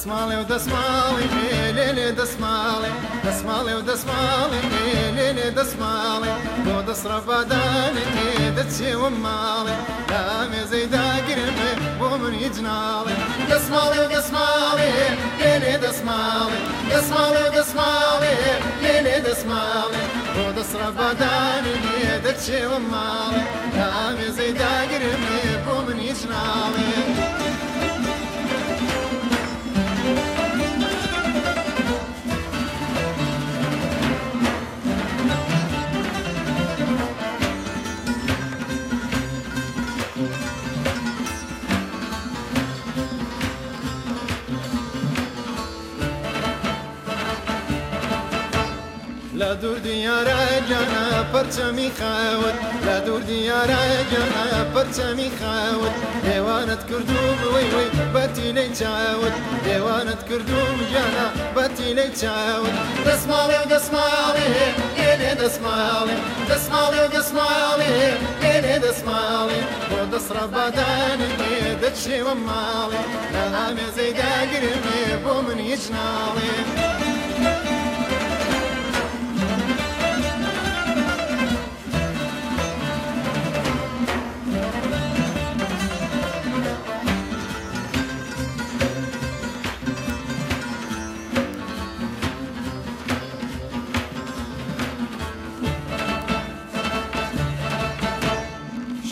دەسماڵێ و دەسماڵی لێ لێ دەسماڵێ دەسماڵێ و دەسماڵی لێ لێ دەسماڵێ بۆ دەسڕەبادانێ دەچێوە ماڵێ لا مێزەی داگرمێ بۆ من هیچ ناڵێ دەسماڵێ و دەسماڵێ لێ لێ دەسماڵێ دەسماڵێ و دەسماڵێ لێ لێ دەسماڵێ بۆ دەسڕەبادانێ دەچێوە ماڵێ لا مێزەی داگرمێ لە دوور دیارە جەنە پەرچەمی خاوت لە دوور دیارە جەنە پەرچەمی خاوت هێوانت کردوم وی وی بەتی لەی چاوت هێوانت کردوم جەنە بەتی لەی چاوت دەسماڵێ دەسماڵێ لێنێ دەسماڵێ دەسماڵێ دەسماڵێ لێنێ دەسماڵێ بۆ دەسرە بادانی دەچێوە ماڵێ لە ئامێ زەیداگرێ بۆ من هیچ ناڵێ.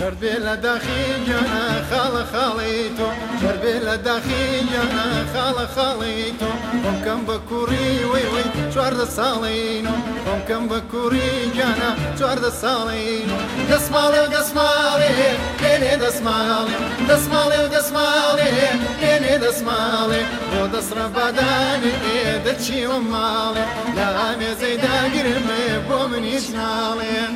شەربێ لە داخیجانە خاڵە خاڵی تۆ شەربێ لە داخیجانە خاڵە خاڵی تۆ بۆمکەم بە کوڕی وی وی چواردە ساڵین و بۆمکەم بە کوڕی گیانە چواردە ساڵین و دەسماڵێ و دەسماڵێ لێنێ دەسماڵێ دەسماڵێ و دەسماڵێ لێنێ دەسماڵێ بۆ دەسرە بادانێ دەچیوە ماڵێ لە ئامێزەی داگرمێ بۆ منیش ناڵێن.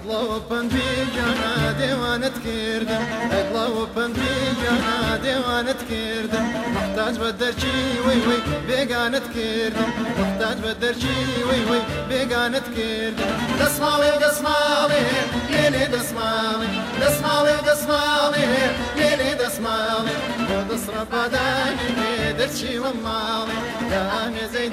ئەگڵا و پندی جانا دێوانت کردم ئەگڵا و پندی جانا دێوانت کردم مختاج بە دەرچی وی وی بێگانت کردم مختاج بە دەرچی وی وی بێگانت کردم دەسماڵێ دەسماڵێ لێنێ دەسماڵێ دەسماڵێ دەسماڵێ لێنێ دەسماڵێ بۆ دەسڕە بادانی دەرچی وە ماڵێ دامێزەی